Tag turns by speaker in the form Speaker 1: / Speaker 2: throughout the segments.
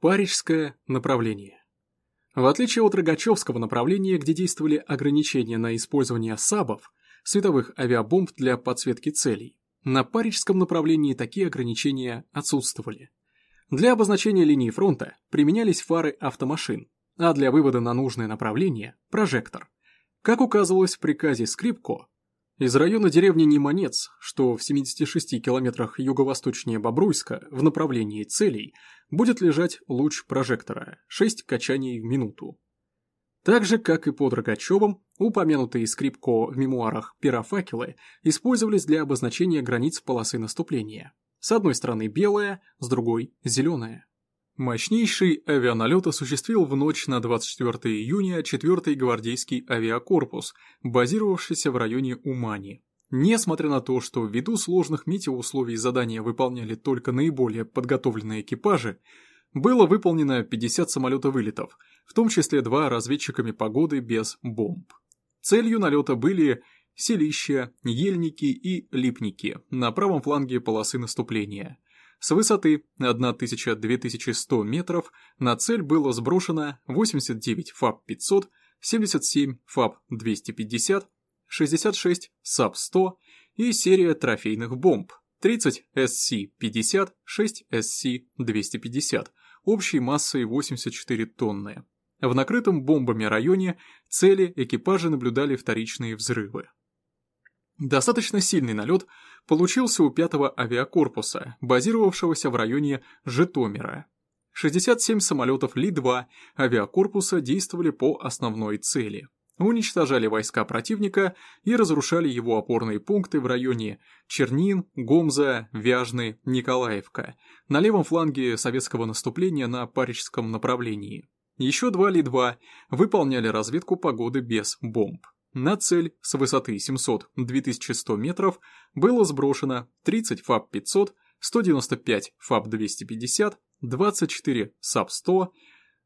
Speaker 1: Парижское направление. В отличие от Рогачевского направления, где действовали ограничения на использование САБов, световых авиабомб для подсветки целей, на Парижском направлении такие ограничения отсутствовали. Для обозначения линии фронта применялись фары автомашин, а для вывода на нужное направление – прожектор. Как указывалось в приказе Скрипко, из района деревни Неманец, что в 76 километрах юго-восточнее Бобруйска в направлении целей, будет лежать луч прожектора, 6 качаний в минуту. Так же, как и под Рогачевым, упомянутые Скрипко в мемуарах пирофакелы использовались для обозначения границ полосы наступления. С одной стороны белая, с другой – зеленая. Мощнейший авианалет осуществил в ночь на 24 июня 4-й гвардейский авиакорпус, базировавшийся в районе Умани. Несмотря на то, что ввиду сложных метеоусловий задания выполняли только наиболее подготовленные экипажи, было выполнено 50 самолето-вылетов, в том числе два разведчиками погоды без бомб. Целью налета были Селище, Ельники и Липники на правом фланге полосы наступления – с высоты 1000-2100 метров на цель было сброшено 89 ФАБ-500, 77 ФАБ-250, 66 САБ-100 и серия трофейных бомб 30 СС-50, 6 СС-250, общей массой 84 тонны. В накрытом бомбами районе цели экипажи наблюдали вторичные взрывы. Достаточно сильный налет получился у 5-го авиакорпуса, базировавшегося в районе Житомира. 67 самолетов Ли-2 авиакорпуса действовали по основной цели. Уничтожали войска противника и разрушали его опорные пункты в районе Чернин, Гомза, Вяжны, Николаевка, на левом фланге советского наступления на Паричском направлении. Еще два Ли-2 выполняли разведку погоды без бомб. На цель с высоты 700-2100 метров было сброшено 30 ФАБ-500, 195 ФАБ-250, 24 САБ-100,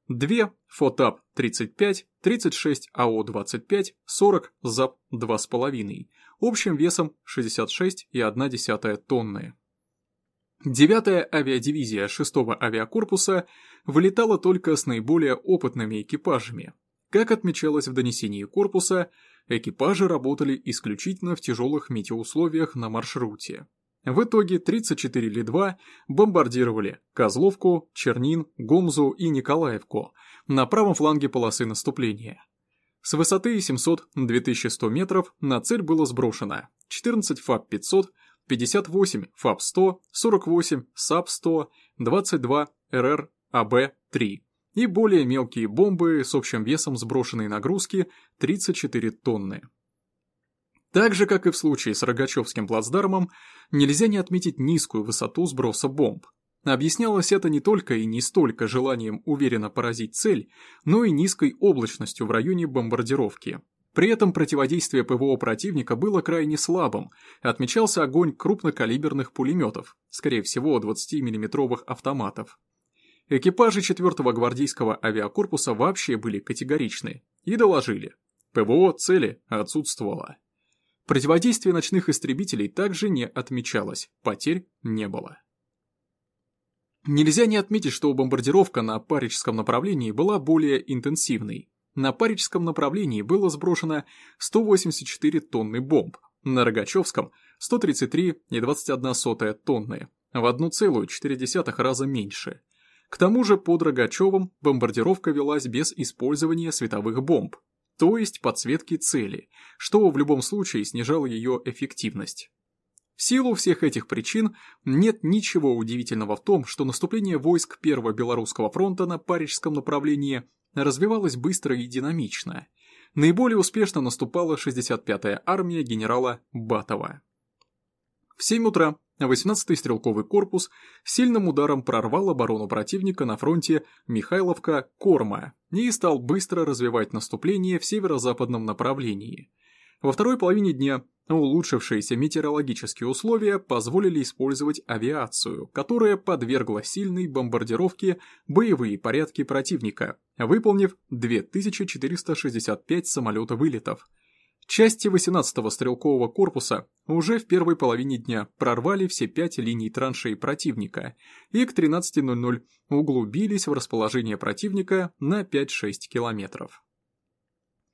Speaker 1: 2 ФОТАБ-35, 36 АО-25, 40 ЗАБ-2,5, общим весом 66,1 тонны. Девятая авиадивизия 6-го авиакорпуса вылетала только с наиболее опытными экипажами. Как отмечалось в донесении корпуса, экипажи работали исключительно в тяжелых метеоусловиях на маршруте. В итоге 34 Ли-2 бомбардировали Козловку, Чернин, Гомзу и Николаевку на правом фланге полосы наступления. С высоты 700-2100 метров на цель было сброшено 14 ФАБ-500, 58 ФАБ-100, 48 САБ-100, 22 РРАБ-3 и более мелкие бомбы с общим весом сброшенной нагрузки 34 тонны. Так же, как и в случае с Рогачевским плацдармом, нельзя не отметить низкую высоту сброса бомб. Объяснялось это не только и не столько желанием уверенно поразить цель, но и низкой облачностью в районе бомбардировки. При этом противодействие ПВО противника было крайне слабым, отмечался огонь крупнокалиберных пулеметов, скорее всего 20 миллиметровых автоматов. Экипажи 4-го гвардейского авиакорпуса вообще были категоричны и доложили. ПВО цели отсутствовало. Противодействие ночных истребителей также не отмечалось, потерь не было. Нельзя не отметить, что бомбардировка на Парижском направлении была более интенсивной. На Парижском направлении было сброшено 184 тонны бомб, на Рогачевском – 133,21 тонны, в 1,4 раза меньше – к тому же под Рогачевым бомбардировка велась без использования световых бомб, то есть подсветки цели, что в любом случае снижало ее эффективность. В силу всех этих причин нет ничего удивительного в том, что наступление войск Первого Белорусского фронта на Парижском направлении развивалось быстро и динамично. Наиболее успешно наступала 65-я армия генерала Батова. В 7 утра 18-й стрелковый корпус сильным ударом прорвал оборону противника на фронте Михайловка-Корма и стал быстро развивать наступление в северо-западном направлении. Во второй половине дня улучшившиеся метеорологические условия позволили использовать авиацию, которая подвергла сильной бомбардировке боевые порядки противника, выполнив 2465 самолета-вылетов – Части 18-го стрелкового корпуса уже в первой половине дня прорвали все пять линий траншей противника и к 13.00 углубились в расположение противника на 5-6 километров.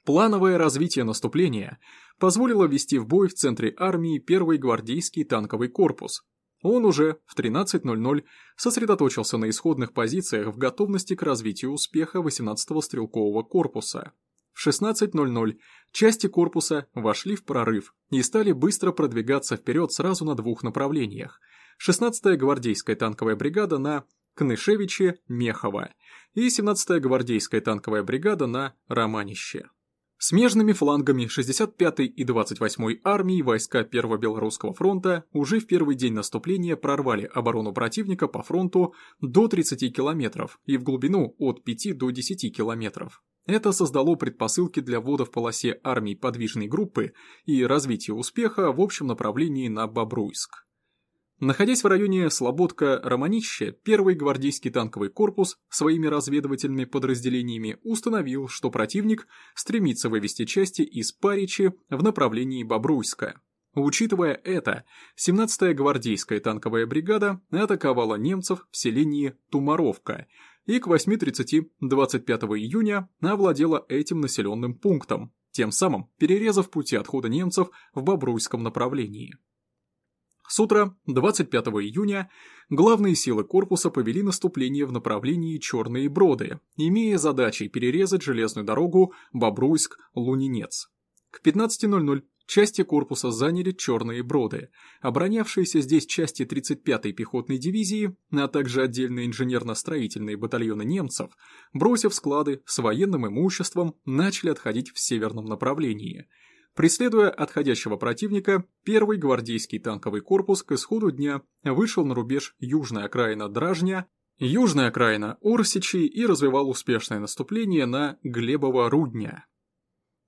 Speaker 1: Плановое развитие наступления позволило ввести в бой в центре армии первый гвардейский танковый корпус. Он уже в 13.00 сосредоточился на исходных позициях в готовности к развитию успеха 18-го стрелкового корпуса. В 16.00 части корпуса вошли в прорыв и стали быстро продвигаться вперед сразу на двух направлениях. 16-я гвардейская танковая бригада на Кнышевиче-Мехово и 17-я гвардейская танковая бригада на Романище. Смежными флангами 65-й и 28-й армии войска Первого Белорусского фронта уже в первый день наступления прорвали оборону противника по фронту до 30 километров и в глубину от 5 до 10 километров. Это создало предпосылки для ввода в полосе армий подвижной группы и развития успеха в общем направлении на Бобруйск. Находясь в районе Слободка-Романище, первый гвардейский танковый корпус своими разведывательными подразделениями установил, что противник стремится вывести части из Паричи в направлении Бобруйска. Учитывая это, 17-я гвардейская танковая бригада атаковала немцев в селении Тумаровка и к 8.30 25 июня овладела этим населенным пунктом, тем самым перерезав пути отхода немцев в Бобруйском направлении. С утра 25 июня главные силы корпуса повели наступление в направлении Черные Броды, имея задачей перерезать железную дорогу Бобруйск-Лунинец. К 15.00 части корпуса заняли Черные Броды. Оборонявшиеся здесь части 35-й пехотной дивизии, а также отдельные инженерно-строительные батальоны немцев, бросив склады с военным имуществом, начали отходить в северном направлении – Преследуя отходящего противника, первый гвардейский танковый корпус к исходу дня вышел на рубеж южная окраина Дражня, южная окраина Орсичи и развивал успешное наступление на Глебово-Рудня.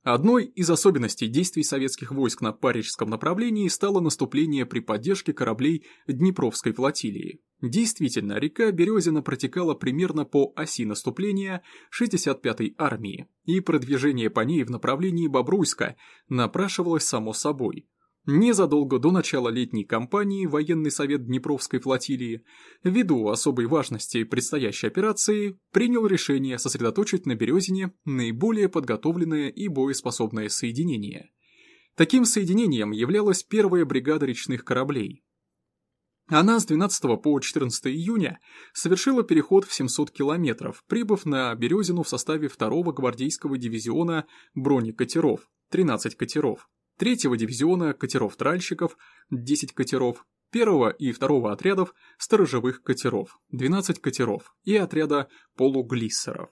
Speaker 1: Одной из особенностей действий советских войск на Парижском направлении стало наступление при поддержке кораблей Днепровской флотилии. Действительно, река Березина протекала примерно по оси наступления 65-й армии, и продвижение по ней в направлении Бобруйска напрашивалось само собой. Незадолго до начала летней кампании военный совет Днепровской флотилии, ввиду особой важности предстоящей операции, принял решение сосредоточить на Березине наиболее подготовленное и боеспособное соединение. Таким соединением являлась первая бригада речных кораблей, она с 12 по 14 июня совершила переход в 700 километров, прибыв на Березину в составе 2-го гвардейского дивизиона бронекатеров, 13 катеров, 3-го дивизиона катеров-тральщиков, 10 катеров, 1 и 2 отрядов сторожевых катеров, 12 катеров и отряда полуглиссеров.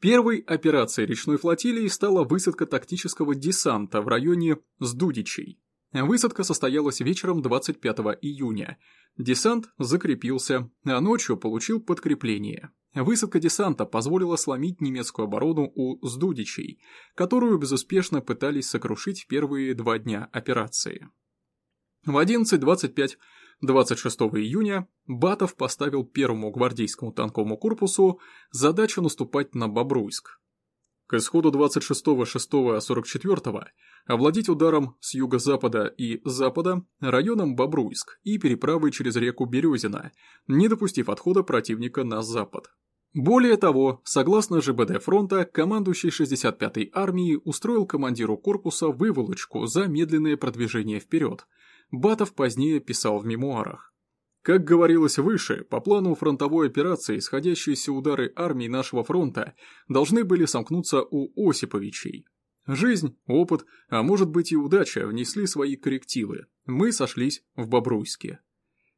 Speaker 1: Первой операцией речной флотилии стала высадка тактического десанта в районе Сдудичей, Высадка состоялась вечером 25 июня. Десант закрепился, а ночью получил подкрепление. Высадка десанта позволила сломить немецкую оборону у Сдудичей, которую безуспешно пытались сокрушить первые два дня операции. В 11.25 26 июня Батов поставил первому гвардейскому танковому корпусу задачу наступать на Бобруйск. К исходу 26-6-44 овладеть ударом с юго-запада и запада районом Бобруйск и переправой через реку Березина, не допустив отхода противника на запад. Более того, согласно ЖБД фронта, командующий 65-й армией устроил командиру корпуса выволочку за медленное продвижение вперед. Батов позднее писал в мемуарах. Как говорилось выше, по плану фронтовой операции сходящиеся удары армии нашего фронта должны были сомкнуться у Осиповичей. Жизнь, опыт, а может быть и удача внесли свои коррективы. Мы сошлись в Бобруйске.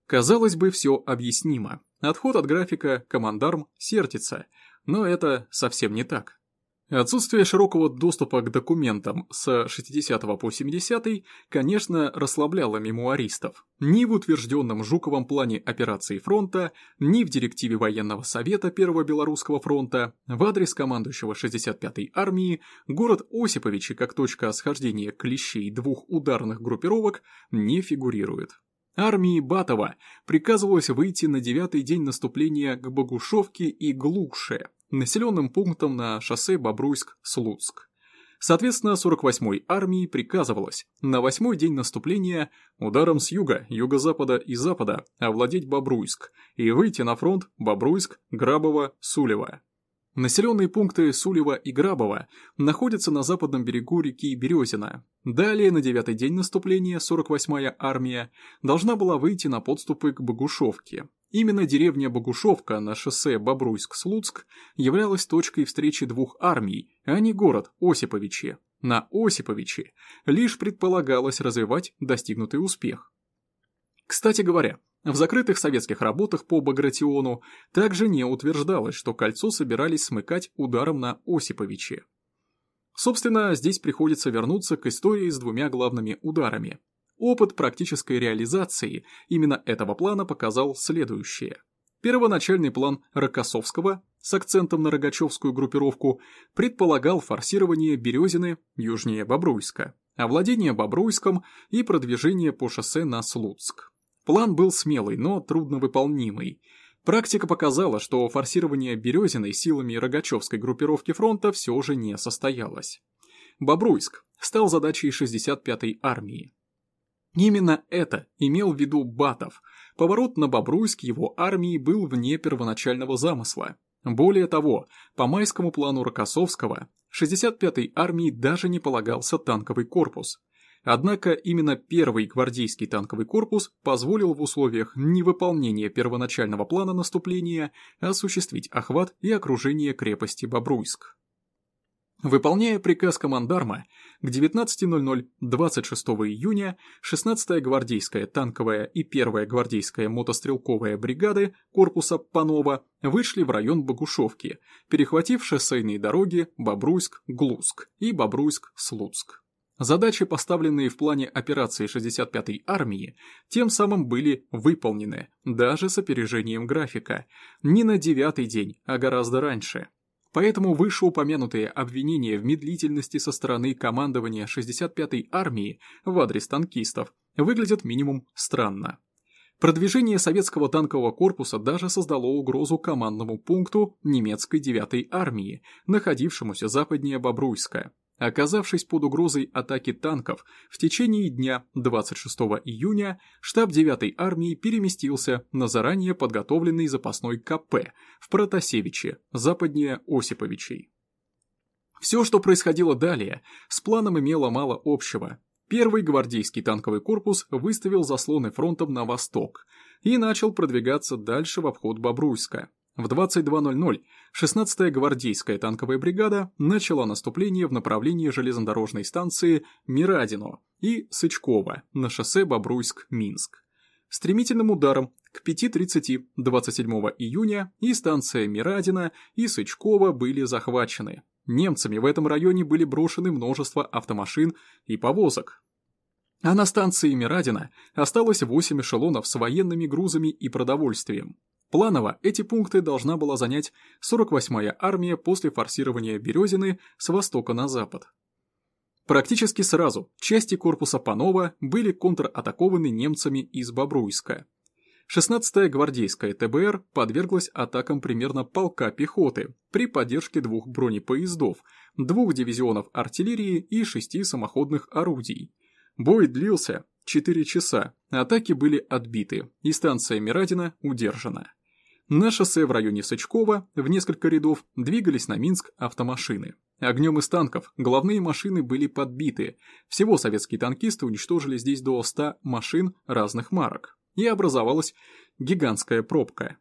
Speaker 1: Казалось бы, все объяснимо. Отход от графика, командарм, сертится. Но это совсем не так. Отсутствие широкого доступа к документам с 60 по 70 конечно, расслабляло мемуаристов. Ни в утвержденном Жуковом плане операции фронта, ни в директиве военного совета Первого Белорусского фронта в адрес командующего 65-й армии город Осиповичи как точка схождения клещей двух ударных группировок не фигурирует. Армии Батова приказывалось выйти на девятый день наступления к Богушевке и Глукше, населенным пунктом на шоссе Бобруйск-Слуцк. Соответственно, 48-й армии приказывалось на восьмой день наступления ударом с юга, юго-запада и запада овладеть Бобруйск и выйти на фронт Бобруйск, Грабово, Сулево. Населенные пункты Сулева и Грабова находятся на западном берегу реки Березина. Далее, на девятый день наступления, 48-я армия должна была выйти на подступы к Богушевке. Именно деревня Богушевка на шоссе Бобруйск-Слуцк являлась точкой встречи двух армий, а не город Осиповичи. На Осиповичи лишь предполагалось развивать достигнутый успех. Кстати говоря, в закрытых советских работах по Багратиону также не утверждалось, что кольцо собирались смыкать ударом на Осиповиче. Собственно, здесь приходится вернуться к истории с двумя главными ударами. Опыт практической реализации именно этого плана показал следующее. Первоначальный план Рокоссовского с акцентом на Рогачевскую группировку предполагал форсирование Березины южнее Бобруйска, овладение Бобруйском и продвижение по шоссе на Слуцк. План был смелый, но трудновыполнимый. Практика показала, что форсирование Березиной силами Рогачевской группировки фронта все же не состоялось. Бобруйск стал задачей 65-й армии. Именно это имел в виду Батов. Поворот на Бобруйск его армии был вне первоначального замысла. Более того, по майскому плану Рокоссовского 65-й армии даже не полагался танковый корпус. Однако именно первый гвардейский танковый корпус позволил в условиях невыполнения первоначального плана наступления осуществить охват и окружение крепости Бобруйск. Выполняя приказ командарма, к 19.00 26 июня 16-я гвардейская танковая и 1-я гвардейская мотострелковая бригады корпуса Панова вышли в район Богушевки, перехватив шоссейные дороги Бобруйск-Глуск и Бобруйск-Слуцк. Задачи, поставленные в плане операции 65-й армии, тем самым были выполнены, даже с опережением графика, не на девятый день, а гораздо раньше. Поэтому вышеупомянутые обвинения в медлительности со стороны командования 65-й армии в адрес танкистов выглядят минимум странно. Продвижение советского танкового корпуса даже создало угрозу командному пункту немецкой 9-й армии, находившемуся западнее Бобруйска. Оказавшись под угрозой атаки танков, в течение дня 26 июня штаб 9-й армии переместился на заранее подготовленный запасной КП в Протасевиче, западнее Осиповичей. Все, что происходило далее, с планом имело мало общего. Первый гвардейский танковый корпус выставил заслоны фронтом на восток и начал продвигаться дальше в обход Бобруйска. В 22.00 16-я гвардейская танковая бригада начала наступление в направлении железнодорожной станции Мирадино и Сычково на шоссе Бобруйск-Минск. Стремительным ударом к 5.30 27 июня и станция Мирадина и Сычково были захвачены. Немцами в этом районе были брошены множество автомашин и повозок. А на станции Мирадина осталось 8 эшелонов с военными грузами и продовольствием. Планово эти пункты должна была занять 48-я армия после форсирования Березины с востока на запад. Практически сразу части корпуса Панова были контратакованы немцами из Бобруйска. 16-я гвардейская ТБР подверглась атакам примерно полка пехоты при поддержке двух бронепоездов, двух дивизионов артиллерии и шести самоходных орудий. Бой длился 4 часа, атаки были отбиты, и станция Мирадина удержана. На шоссе в районе Сычкова в несколько рядов двигались на Минск автомашины. Огнем из танков головные машины были подбиты. Всего советские танкисты уничтожили здесь до 100 машин разных марок. И образовалась гигантская пробка.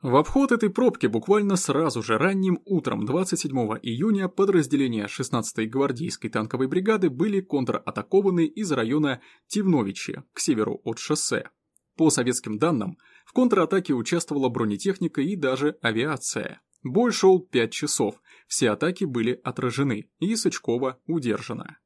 Speaker 1: В обход этой пробки буквально сразу же ранним утром 27 июня подразделения 16-й гвардейской танковой бригады были контратакованы из района Тивновичи к северу от шоссе. По советским данным, в контратаке участвовала бронетехника и даже авиация. Бой шел 5 часов, все атаки были отражены, и Сычкова удержана.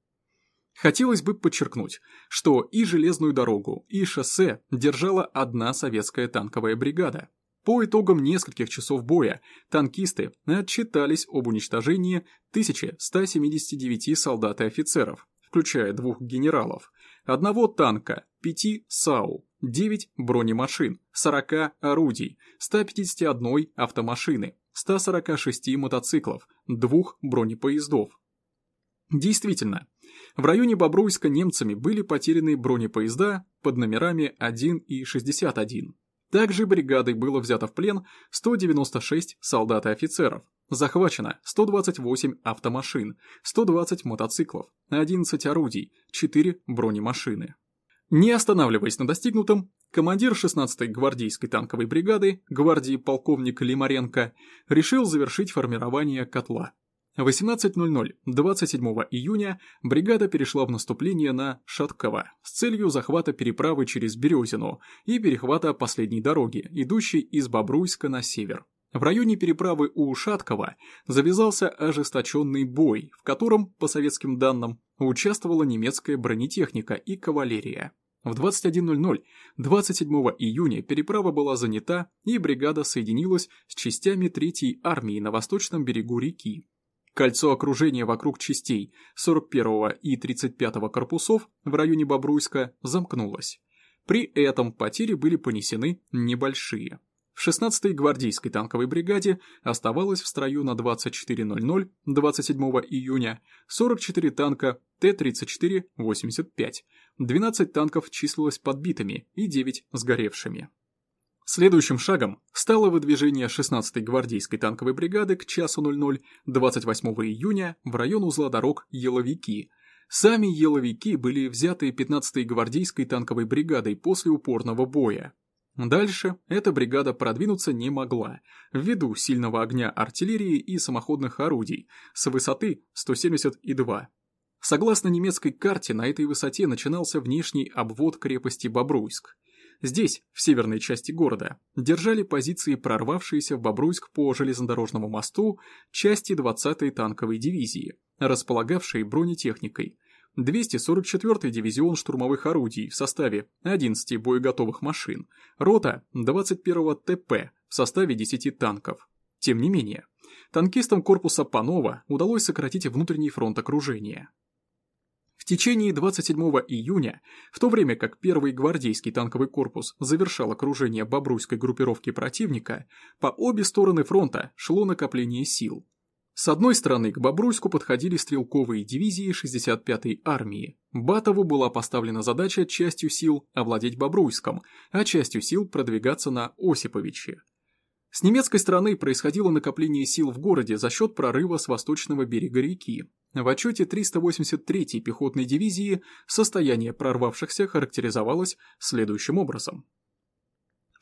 Speaker 1: Хотелось бы подчеркнуть, что и железную дорогу, и шоссе держала одна советская танковая бригада. По итогам нескольких часов боя танкисты отчитались об уничтожении 1179 солдат и офицеров, включая двух генералов, одного танка, пяти САУ, 9 бронемашин, 40 орудий, 151 автомашины, 146 мотоциклов, двух бронепоездов. Действительно, в районе Бобруйска немцами были потеряны бронепоезда под номерами 1 и 61. Также бригадой было взято в плен 196 солдат и офицеров, захвачено 128 автомашин, 120 мотоциклов, 11 орудий, 4 бронемашины. Не останавливаясь на достигнутом, командир 16-й гвардейской танковой бригады, гвардии полковник Лимаренко, решил завершить формирование котла. В 18.00 27 июня бригада перешла в наступление на Шатково с целью захвата переправы через Березину и перехвата последней дороги, идущей из Бобруйска на север. В районе переправы у Шаткова завязался ожесточенный бой, в котором, по советским данным, участвовала немецкая бронетехника и кавалерия. В 21.00 27 июня переправа была занята и бригада соединилась с частями 3-й армии на восточном берегу реки, Кольцо окружения вокруг частей 41-го и 35-го корпусов в районе Бобруйска замкнулось. При этом потери были понесены небольшие. В 16-й гвардейской танковой бригаде оставалось в строю на 24.00 27 июня 44 танка Т-34-85, 12 танков числилось подбитыми и 9 сгоревшими. Следующим шагом стало выдвижение 16-й гвардейской танковой бригады к часу 00 28 июня в район узла дорог Еловики. Сами Еловики были взяты 15-й гвардейской танковой бригадой после упорного боя. Дальше эта бригада продвинуться не могла, ввиду сильного огня артиллерии и самоходных орудий с высоты 172. Согласно немецкой карте, на этой высоте начинался внешний обвод крепости Бобруйск. Здесь, в северной части города, держали позиции прорвавшиеся в Бобруйск по железнодорожному мосту части 20-й танковой дивизии, располагавшей бронетехникой, 244-й дивизион штурмовых орудий в составе 11 боеготовых машин, рота 21-го ТП в составе 10 танков. Тем не менее, танкистам корпуса Панова удалось сократить внутренний фронт окружения. В течение 27 июня, в то время как первый гвардейский танковый корпус завершал окружение бобруйской группировки противника, по обе стороны фронта шло накопление сил. С одной стороны к Бобруйску подходили стрелковые дивизии 65-й армии. Батову была поставлена задача частью сил овладеть Бобруйском, а частью сил продвигаться на Осиповиче. С немецкой стороны происходило накопление сил в городе за счет прорыва с восточного берега реки. В отчете 383-й пехотной дивизии состояние прорвавшихся характеризовалось следующим образом.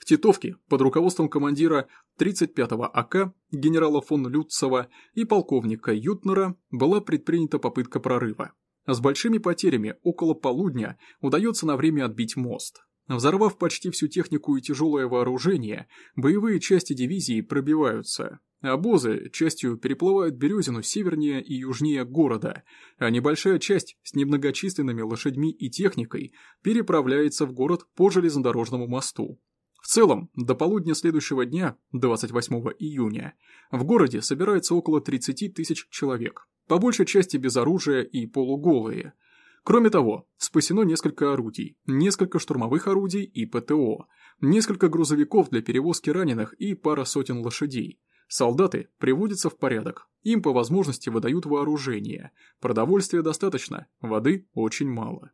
Speaker 1: В Титовке под руководством командира 35-го АК генерала фон Люцева и полковника Ютнера была предпринята попытка прорыва. С большими потерями около полудня удается на время отбить мост. Взорвав почти всю технику и тяжелое вооружение, боевые части дивизии пробиваются. Обозы частью переплывают Березину севернее и южнее города, а небольшая часть с немногочисленными лошадьми и техникой переправляется в город по железнодорожному мосту. В целом, до полудня следующего дня, 28 июня, в городе собирается около 30 тысяч человек, по большей части без оружия и полуголые – Кроме того, спасено несколько орудий, несколько штурмовых орудий и ПТО, несколько грузовиков для перевозки раненых и пара сотен лошадей. Солдаты приводятся в порядок, им по возможности выдают вооружение, продовольствия достаточно, воды очень мало.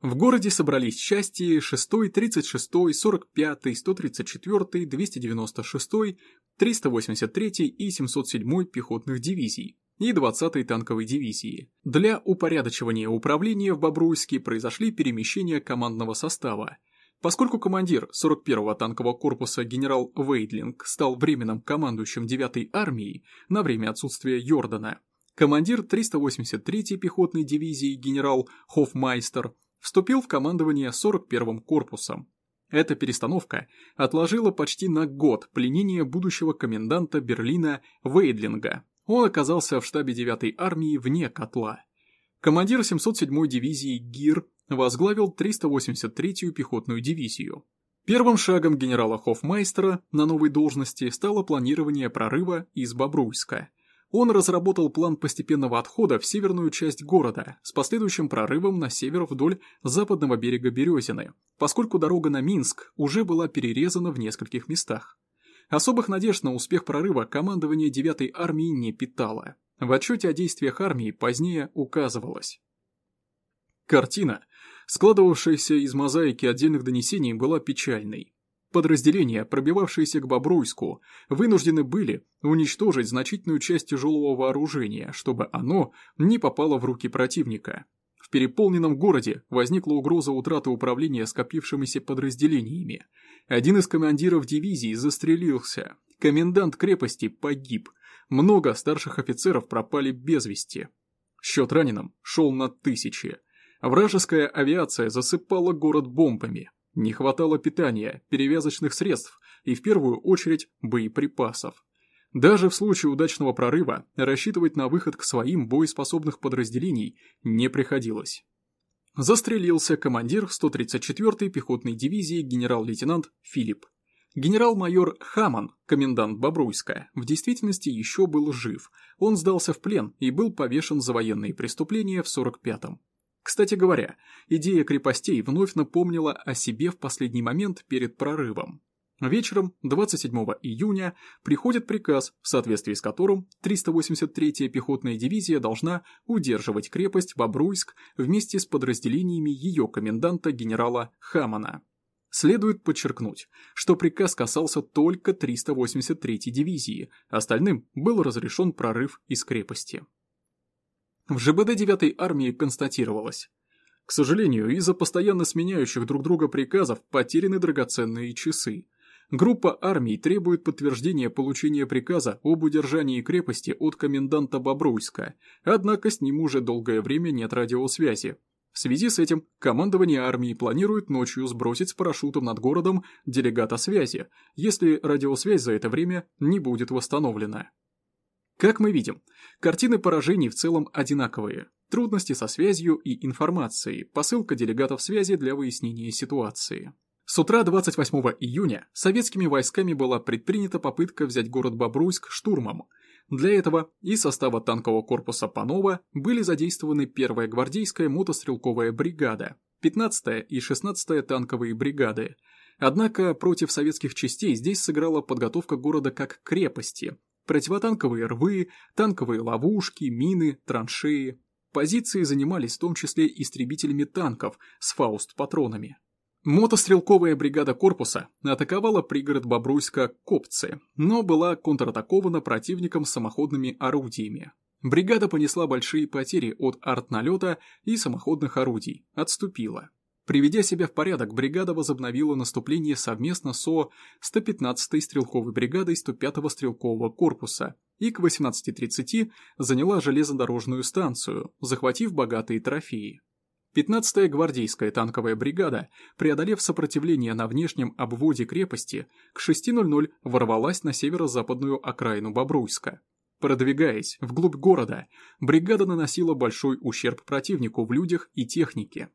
Speaker 1: В городе собрались части 6, 36, 45, 134, 296, 383 и 707 пехотных дивизий, и 20-й танковой дивизии. Для упорядочивания управления в Бобруйске произошли перемещения командного состава. Поскольку командир 41-го танкового корпуса генерал Вейдлинг стал временным командующим 9-й армией на время отсутствия Йордана, командир 383-й пехотной дивизии генерал Хофмайстер вступил в командование 41-м корпусом. Эта перестановка отложила почти на год пленение будущего коменданта Берлина Вейдлинга, он оказался в штабе 9-й армии вне котла. Командир 707-й дивизии ГИР возглавил 383-ю пехотную дивизию. Первым шагом генерала Хофмайстера на новой должности стало планирование прорыва из Бобруйска. Он разработал план постепенного отхода в северную часть города с последующим прорывом на север вдоль западного берега Березины, поскольку дорога на Минск уже была перерезана в нескольких местах. Особых надежд на успех прорыва командование 9-й армии не питало. В отчете о действиях армии позднее указывалось. Картина, складывавшаяся из мозаики отдельных донесений, была печальной. Подразделения, пробивавшиеся к Бобруйску, вынуждены были уничтожить значительную часть тяжелого вооружения, чтобы оно не попало в руки противника. В переполненном городе возникла угроза утраты управления скопившимися подразделениями. Один из командиров дивизии застрелился, комендант крепости погиб, много старших офицеров пропали без вести. Счет раненым шел на тысячи. Вражеская авиация засыпала город бомбами. Не хватало питания, перевязочных средств и в первую очередь боеприпасов. Даже в случае удачного прорыва рассчитывать на выход к своим боеспособных подразделений не приходилось. Застрелился командир 134-й пехотной дивизии генерал-лейтенант Филипп. Генерал-майор Хаман, комендант Бобруйска, в действительности еще был жив. Он сдался в плен и был повешен за военные преступления в 45-м. Кстати говоря, идея крепостей вновь напомнила о себе в последний момент перед прорывом. Вечером 27 июня приходит приказ, в соответствии с которым 383-я пехотная дивизия должна удерживать крепость Бобруйск вместе с подразделениями ее коменданта генерала Хамана. Следует подчеркнуть, что приказ касался только 383-й дивизии, остальным был разрешен прорыв из крепости. В ЖБД 9-й армии констатировалось. К сожалению, из-за постоянно сменяющих друг друга приказов потеряны драгоценные часы. Группа армий требует подтверждения получения приказа об удержании крепости от коменданта Бобруйска, однако с ним уже долгое время нет радиосвязи. В связи с этим командование армии планирует ночью сбросить с парашютом над городом делегата связи, если радиосвязь за это время не будет восстановлена. Как мы видим, картины поражений в целом одинаковые. Трудности со связью и информацией, посылка делегатов связи для выяснения ситуации. С утра 28 июня советскими войсками была предпринята попытка взять город Бобруйск штурмом. Для этого из состава танкового корпуса Панова были задействованы 1-я гвардейская мотострелковая бригада, 15-я и 16-я танковые бригады. Однако против советских частей здесь сыграла подготовка города как крепости, противотанковые рвы, танковые ловушки, мины, траншеи. Позиции занимались в том числе истребителями танков с фауст-патронами. Мотострелковая бригада корпуса атаковала пригород Бобруйска Копцы, но была контратакована противником самоходными орудиями. Бригада понесла большие потери от артналета и самоходных орудий, отступила. Приведя себя в порядок, бригада возобновила наступление совместно со 115-й стрелковой бригадой 105-го стрелкового корпуса и к 18.30 заняла железнодорожную станцию, захватив богатые трофеи. 15-я гвардейская танковая бригада, преодолев сопротивление на внешнем обводе крепости, к 6.00 ворвалась на северо-западную окраину Бобруйска. Продвигаясь вглубь города, бригада наносила большой ущерб противнику в людях и технике.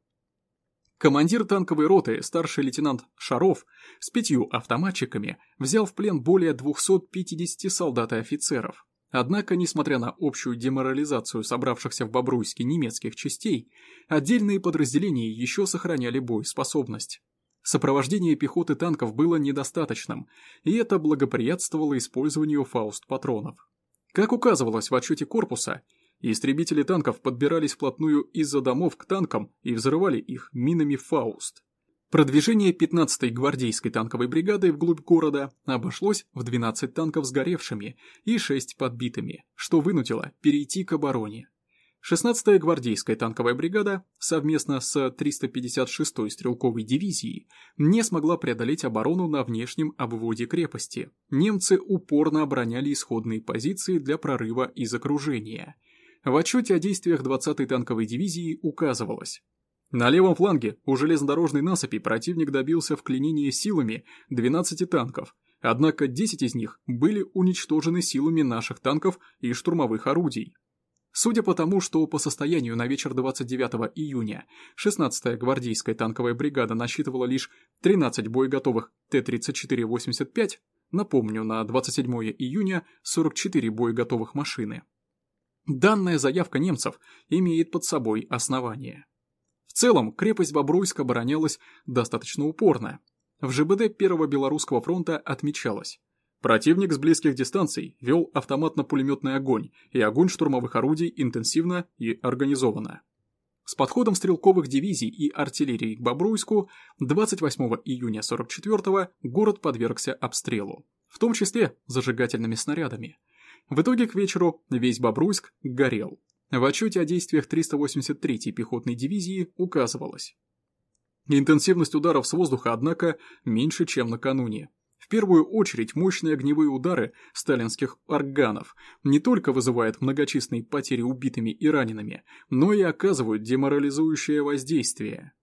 Speaker 1: Командир танковой роты, старший лейтенант Шаров, с пятью автоматчиками взял в плен более 250 солдат и офицеров. Однако, несмотря на общую деморализацию собравшихся в Бобруйске немецких частей, отдельные подразделения еще сохраняли боеспособность. Сопровождение пехоты танков было недостаточным, и это благоприятствовало использованию фауст-патронов. Как указывалось в отчете корпуса, Истребители танков подбирались вплотную из-за домов к танкам и взрывали их минами «Фауст». Продвижение 15-й гвардейской танковой бригады вглубь города обошлось в 12 танков сгоревшими и 6 подбитыми, что вынудило перейти к обороне. 16-я гвардейская танковая бригада совместно с 356-й стрелковой дивизией не смогла преодолеть оборону на внешнем обводе крепости. Немцы упорно обороняли исходные позиции для прорыва из окружения – в отчете о действиях 20-й танковой дивизии указывалось. На левом фланге у железнодорожной насыпи противник добился вклинения силами 12 танков, однако 10 из них были уничтожены силами наших танков и штурмовых орудий. Судя по тому, что по состоянию на вечер 29 июня 16-я гвардейская танковая бригада насчитывала лишь 13 боеготовых Т-34-85, напомню, на 27 июня 44 боеготовых машины, Данная заявка немцев имеет под собой основание. В целом, крепость Бобруйск оборонялась достаточно упорно. В ЖБД Первого Белорусского фронта отмечалось. Противник с близких дистанций вел автоматно-пулеметный огонь и огонь штурмовых орудий интенсивно и организованно. С подходом стрелковых дивизий и артиллерии к Бобруйску 28 июня 44 город подвергся обстрелу, в том числе зажигательными снарядами. В итоге к вечеру весь Бобруйск горел. В отчете о действиях 383-й пехотной дивизии указывалось. Интенсивность ударов с воздуха, однако, меньше, чем накануне. В первую очередь мощные огневые удары сталинских органов не только вызывают многочисленные потери убитыми и ранеными, но и оказывают деморализующее воздействие.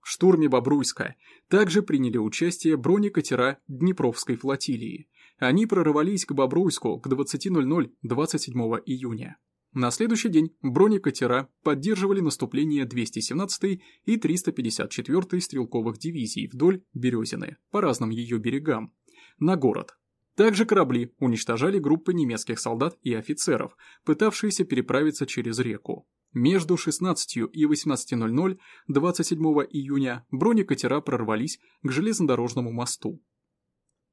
Speaker 1: В штурме Бобруйска также приняли участие бронекатера Днепровской флотилии. Они прорывались к Бобруйску к 20.00 27 июня. На следующий день бронекатера поддерживали наступление 217-й и 354-й стрелковых дивизий вдоль Березины, по разным ее берегам, на город. Также корабли уничтожали группы немецких солдат и офицеров, пытавшиеся переправиться через реку. Между 16 и 18.00 27 июня бронекатера прорвались к железнодорожному мосту.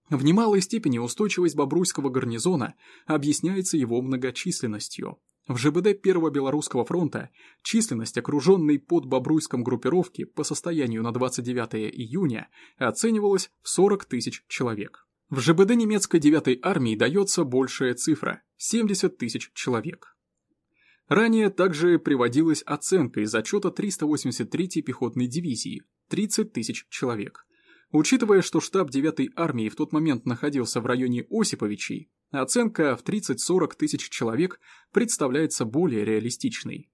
Speaker 1: В немалой степени устойчивость Бобруйского гарнизона объясняется его многочисленностью. В ЖБД Первого Белорусского фронта численность окруженной под Бобруйском группировки по состоянию на 29 июня оценивалась в 40 тысяч человек. В ЖБД немецкой 9 армии дается большая цифра – 70 тысяч человек. Ранее также приводилась оценка из отчета 383-й пехотной дивизии – 30 тысяч человек. Учитывая, что штаб 9-й армии в тот момент находился в районе Осиповичей, оценка в 30-40 тысяч человек представляется более реалистичной.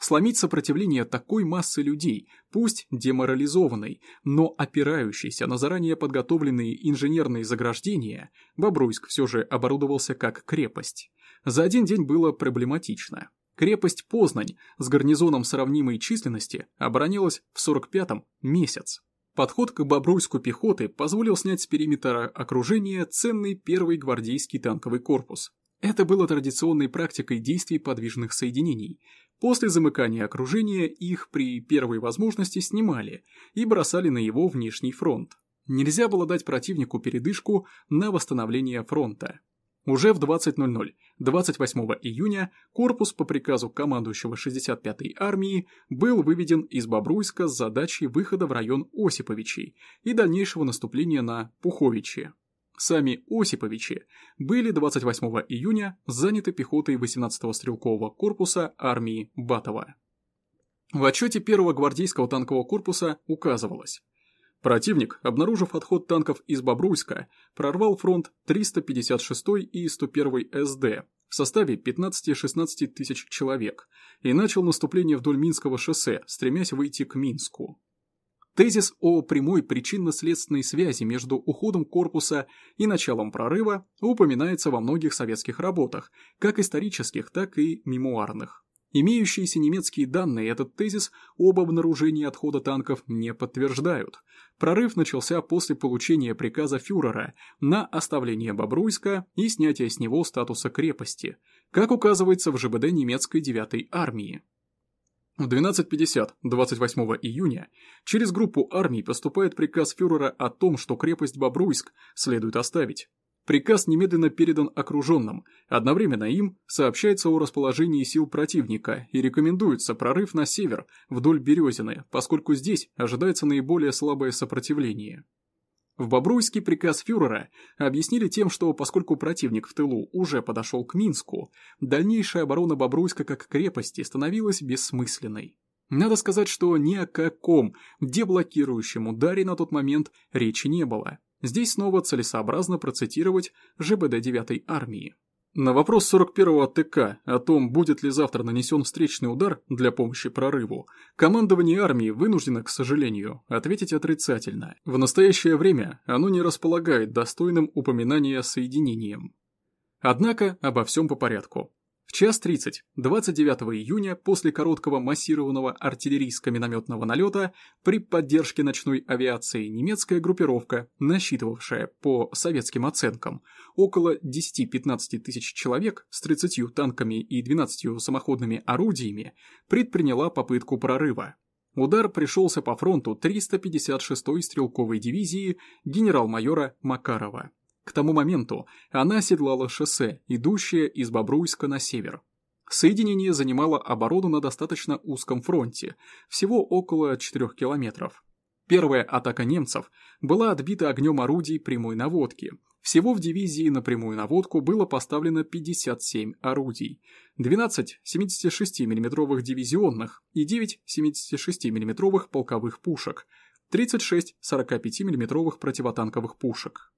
Speaker 1: Сломить сопротивление такой массы людей, пусть деморализованной, но опирающейся на заранее подготовленные инженерные заграждения, Бобруйск все же оборудовался как крепость. За один день было проблематично. Крепость Познань с гарнизоном сравнимой численности оборонилась в 45-м месяц. Подход к Бобруйску пехоты позволил снять с периметра окружения ценный первый гвардейский танковый корпус. Это было традиционной практикой действий подвижных соединений. После замыкания окружения их при первой возможности снимали и бросали на его внешний фронт. Нельзя было дать противнику передышку на восстановление фронта. Уже в 20.00 28 июня корпус по приказу командующего 65-й армии был выведен из Бобруйска с задачей выхода в район Осиповичей и дальнейшего наступления на Пуховичи. Сами Осиповичи были 28 июня заняты пехотой 18-го стрелкового корпуса армии Батова. В отчете первого гвардейского танкового корпуса указывалось, Противник, обнаружив отход танков из Бобруйска, прорвал фронт 356 и 101 СД в составе 15-16 тысяч человек и начал наступление вдоль Минского шоссе, стремясь выйти к Минску. Тезис о прямой причинно-следственной связи между уходом корпуса и началом прорыва упоминается во многих советских работах, как исторических, так и мемуарных. Имеющиеся немецкие данные этот тезис об обнаружении отхода танков не подтверждают. Прорыв начался после получения приказа фюрера на оставление Бобруйска и снятие с него статуса крепости, как указывается в ЖБД немецкой 9-й армии. В 12.50 28 июня через группу армий поступает приказ фюрера о том, что крепость Бобруйск следует оставить. Приказ немедленно передан окруженным, одновременно им сообщается о расположении сил противника и рекомендуется прорыв на север, вдоль Березины, поскольку здесь ожидается наиболее слабое сопротивление. В Бобруйске приказ фюрера объяснили тем, что поскольку противник в тылу уже подошел к Минску, дальнейшая оборона Бобруйска как крепости становилась бессмысленной. Надо сказать, что ни о каком деблокирующем ударе на тот момент речи не было. Здесь снова целесообразно процитировать ЖБД 9-й армии. На вопрос 41-го ТК о том, будет ли завтра нанесен встречный удар для помощи прорыву, командование армии вынуждено, к сожалению, ответить отрицательно. В настоящее время оно не располагает достойным упоминания соединением. Однако обо всем по порядку. В час 30, 29 июня, после короткого массированного артиллерийско-минометного налета, при поддержке ночной авиации немецкая группировка, насчитывавшая, по советским оценкам, около 10-15 тысяч человек с 30 танками и 12 самоходными орудиями, предприняла попытку прорыва. Удар пришелся по фронту 356-й стрелковой дивизии генерал-майора Макарова. К тому моменту она оседлала шоссе, идущее из Бобруйска на север. Соединение занимало оборону на достаточно узком фронте, всего около 4 километров. Первая атака немцев была отбита огнем орудий прямой наводки. Всего в дивизии на прямую наводку было поставлено 57 орудий, 12 76 миллиметровых дивизионных и 9 76 миллиметровых полковых пушек, 36 45 миллиметровых противотанковых пушек.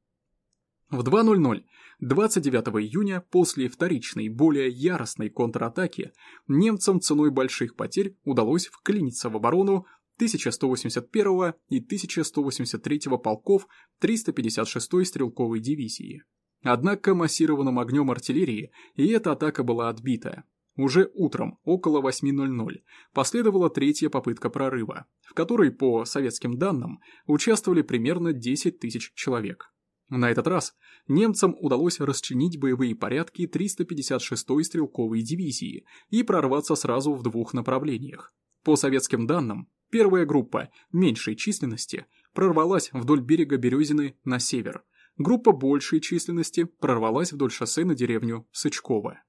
Speaker 1: В 2.00 29 июня после вторичной, более яростной контратаки немцам ценой больших потерь удалось вклиниться в оборону 1181 и 1183 полков 356-й стрелковой дивизии. Однако массированным огнем артиллерии и эта атака была отбита. Уже утром, около 8.00, последовала третья попытка прорыва, в которой, по советским данным, участвовали примерно 10 тысяч человек. На этот раз немцам удалось расчинить боевые порядки 356-й стрелковой дивизии и прорваться сразу в двух направлениях. По советским данным, первая группа, меньшей численности, прорвалась вдоль берега Березины на север, группа большей численности прорвалась вдоль шоссе на деревню Сычково.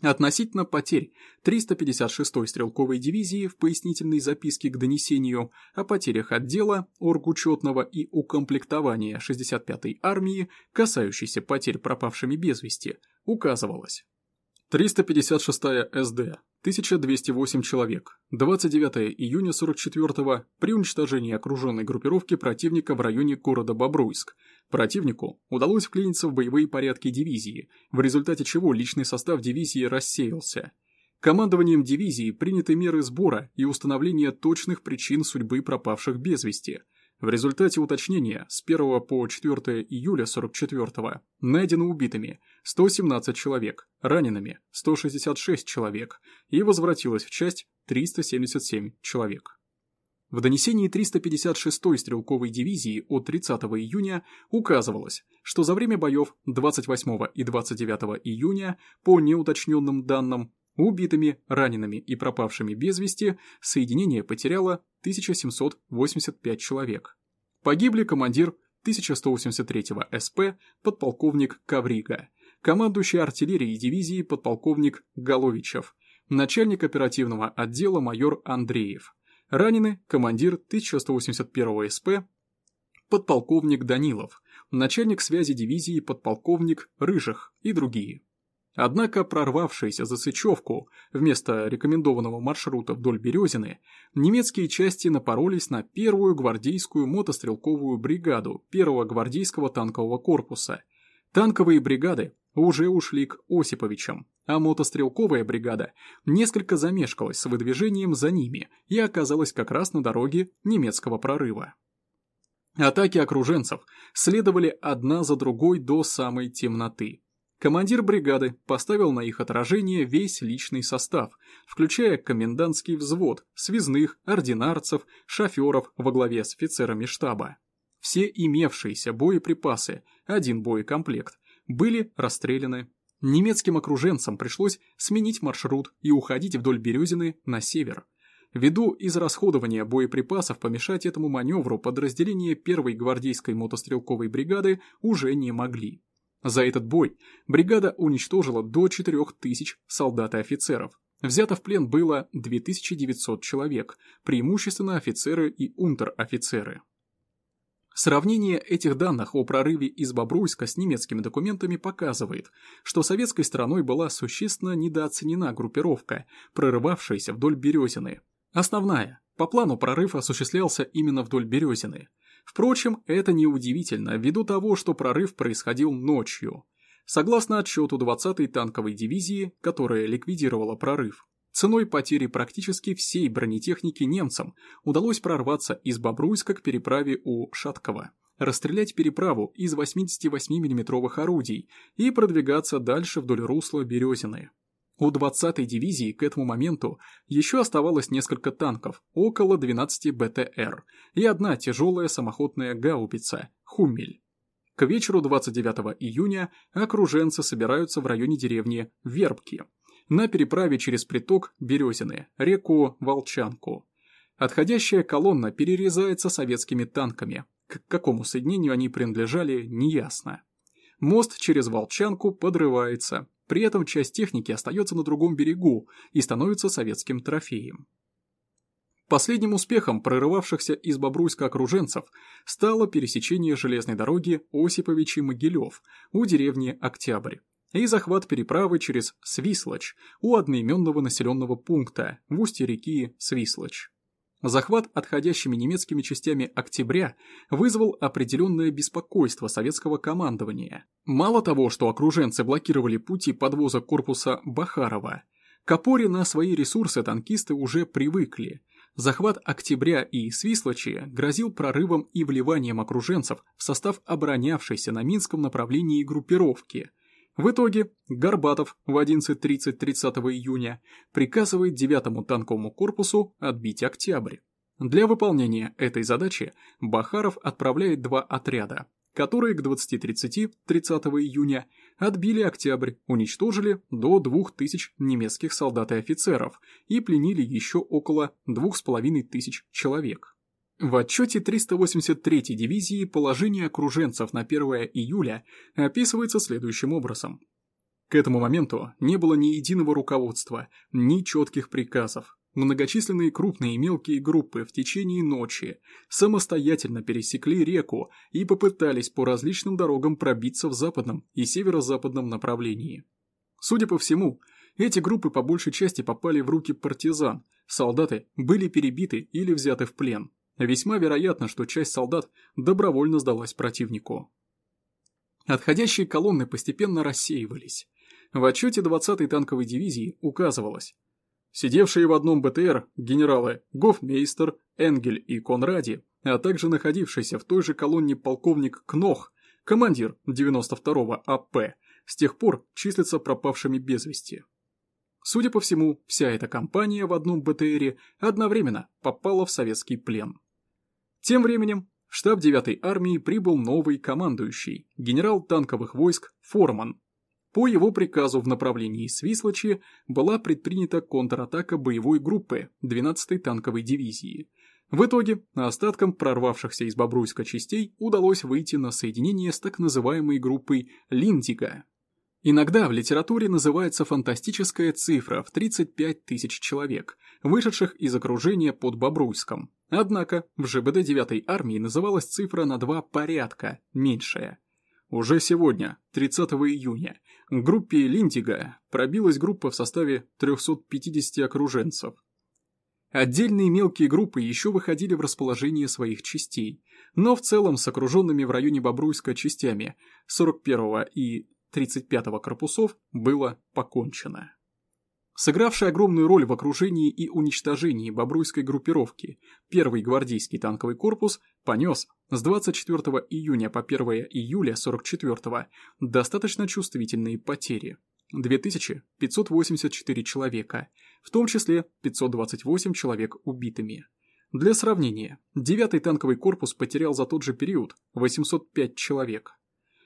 Speaker 1: Относительно потерь 356-й стрелковой дивизии в пояснительной записке к донесению о потерях отдела, оргучетного и укомплектования 65-й армии, касающейся потерь пропавшими без вести, указывалось. 356-я СД, 1208 человек, 29 июня 44-го при уничтожении окруженной группировки противника в районе города Бобруйск. Противнику удалось вклиниться в боевые порядки дивизии, в результате чего личный состав дивизии рассеялся. Командованием дивизии приняты меры сбора и установления точных причин судьбы пропавших без вести – в результате уточнения с 1 по 4 июля 44 найдено убитыми 117 человек, ранеными 166 человек и возвратилось в часть 377 человек. В донесении 356-й стрелковой дивизии от 30 июня указывалось, что за время боев 28 и 29 июня по неуточненным данным Убитыми, ранеными и пропавшими без вести соединение потеряло 1785 человек. Погибли командир 1183-го СП подполковник Каврига, командующий артиллерией дивизии подполковник Головичев, начальник оперативного отдела майор Андреев. Ранены командир 1181-го СП подполковник Данилов, начальник связи дивизии подполковник Рыжих и другие. Однако прорвавшиеся за Сычевку вместо рекомендованного маршрута вдоль Березины, немецкие части напоролись на первую гвардейскую мотострелковую бригаду первого гвардейского танкового корпуса. Танковые бригады уже ушли к Осиповичам, а мотострелковая бригада несколько замешкалась с выдвижением за ними и оказалась как раз на дороге немецкого прорыва. Атаки окруженцев следовали одна за другой до самой темноты. Командир бригады поставил на их отражение весь личный состав, включая комендантский взвод, связных, ординарцев, шоферов во главе с офицерами штаба. Все имевшиеся боеприпасы, один боекомплект, были расстреляны. Немецким окруженцам пришлось сменить маршрут и уходить вдоль Березины на север. Ввиду израсходования боеприпасов помешать этому маневру подразделения 1-й гвардейской мотострелковой бригады уже не могли. За этот бой бригада уничтожила до 4000 солдат и офицеров. Взято в плен было 2900 человек, преимущественно офицеры и унтер-офицеры. Сравнение этих данных о прорыве из Бобруйска с немецкими документами показывает, что советской стороной была существенно недооценена группировка, прорывавшаяся вдоль Березины. Основная, по плану прорыв осуществлялся именно вдоль Березины – Впрочем, это неудивительно, ввиду того, что прорыв происходил ночью. Согласно отчету 20-й танковой дивизии, которая ликвидировала прорыв, ценой потери практически всей бронетехники немцам удалось прорваться из Бобруйска к переправе у Шаткова, расстрелять переправу из 88 миллиметровых орудий и продвигаться дальше вдоль русла Березины. У 20-й дивизии к этому моменту еще оставалось несколько танков, около 12 БТР, и одна тяжелая самоходная гаубица «Хуммель». К вечеру 29 июня окруженцы собираются в районе деревни Вербки, на переправе через приток Березины, реку Волчанку. Отходящая колонна перерезается советскими танками. К какому соединению они принадлежали, неясно. Мост через Волчанку подрывается, при этом часть техники остается на другом берегу и становится советским трофеем. Последним успехом прорывавшихся из Бобруйска окруженцев стало пересечение железной дороги Осиповичи-Могилев у деревни Октябрь и захват переправы через Свислочь у одноименного населенного пункта в устье реки Свислочь. Захват отходящими немецкими частями октября вызвал определенное беспокойство советского командования. Мало того, что окруженцы блокировали пути подвоза корпуса Бахарова, к опоре на свои ресурсы танкисты уже привыкли. Захват октября и Свислочи грозил прорывом и вливанием окруженцев в состав оборонявшейся на Минском направлении группировки – в итоге Горбатов в 11.30 30 июня приказывает 9-му танковому корпусу отбить Октябрь. Для выполнения этой задачи Бахаров отправляет два отряда, которые к 20.30 30 июня отбили Октябрь, уничтожили до 2000 немецких солдат и офицеров и пленили еще около 2500 человек. В отчете 383-й дивизии положение окруженцев на 1 июля описывается следующим образом. К этому моменту не было ни единого руководства, ни четких приказов. Многочисленные крупные и мелкие группы в течение ночи самостоятельно пересекли реку и попытались по различным дорогам пробиться в западном и северо-западном направлении. Судя по всему, эти группы по большей части попали в руки партизан, солдаты были перебиты или взяты в плен. Весьма вероятно, что часть солдат добровольно сдалась противнику. Отходящие колонны постепенно рассеивались. В отчете 20-й танковой дивизии указывалось, сидевшие в одном БТР генералы Гофмейстер, Энгель и Конради, а также находившийся в той же колонне полковник Кнох, командир 92-го АП, с тех пор числятся пропавшими без вести. Судя по всему, вся эта компания в одном БТРе одновременно попала в советский плен. Тем временем в штаб 9-й армии прибыл новый командующий, генерал танковых войск Форман. По его приказу в направлении Свислочи была предпринята контратака боевой группы 12-й танковой дивизии. В итоге остаткам прорвавшихся из Бобруйска частей удалось выйти на соединение с так называемой группой Линдига. Иногда в литературе называется фантастическая цифра в 35 тысяч человек, вышедших из окружения под Бобруйском. Однако в ЖБД 9-й армии называлась цифра на два порядка меньшая. Уже сегодня, 30 июня, к группе Линтига пробилась группа в составе 350 окруженцев. Отдельные мелкие группы еще выходили в расположение своих частей, но в целом с окруженными в районе Бобруйска частями 41-го и 35-го корпусов было покончено. Сыгравший огромную роль в окружении и уничтожении бобруйской группировки, первый гвардейский танковый корпус понес с 24 июня по 1 июля 44 достаточно чувствительные потери. 2584 человека, в том числе 528 человек убитыми. Для сравнения, 9-й танковый корпус потерял за тот же период 805 человек.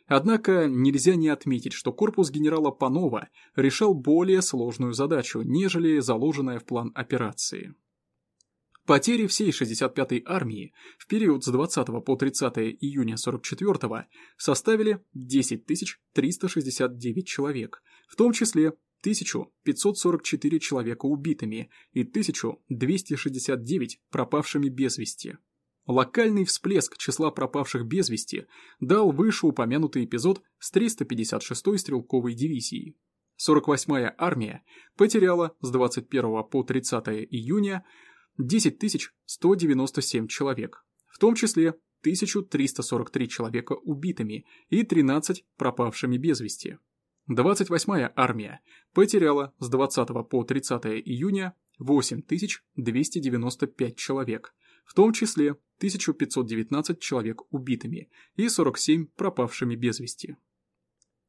Speaker 1: Однако нельзя не отметить, что корпус генерала Панова решал более сложную задачу, нежели заложенная в план операции. Потери всей 65-й армии в период с 20 по 30 июня 44 составили 10 369 человек, в том числе 1544 человека убитыми и 1269 пропавшими без вести. Локальный всплеск числа пропавших без вести дал вышеупомянутый эпизод с 356-й стрелковой дивизией. 48-я армия потеряла с 21 по 30 июня 10 197 человек, в том числе 1343 человека убитыми и 13 пропавшими без вести. 28-я армия потеряла с 20 по 30 июня 8295 человек, в том числе 1519 человек убитыми и 47 пропавшими без вести.